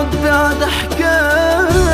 وداد حكاية.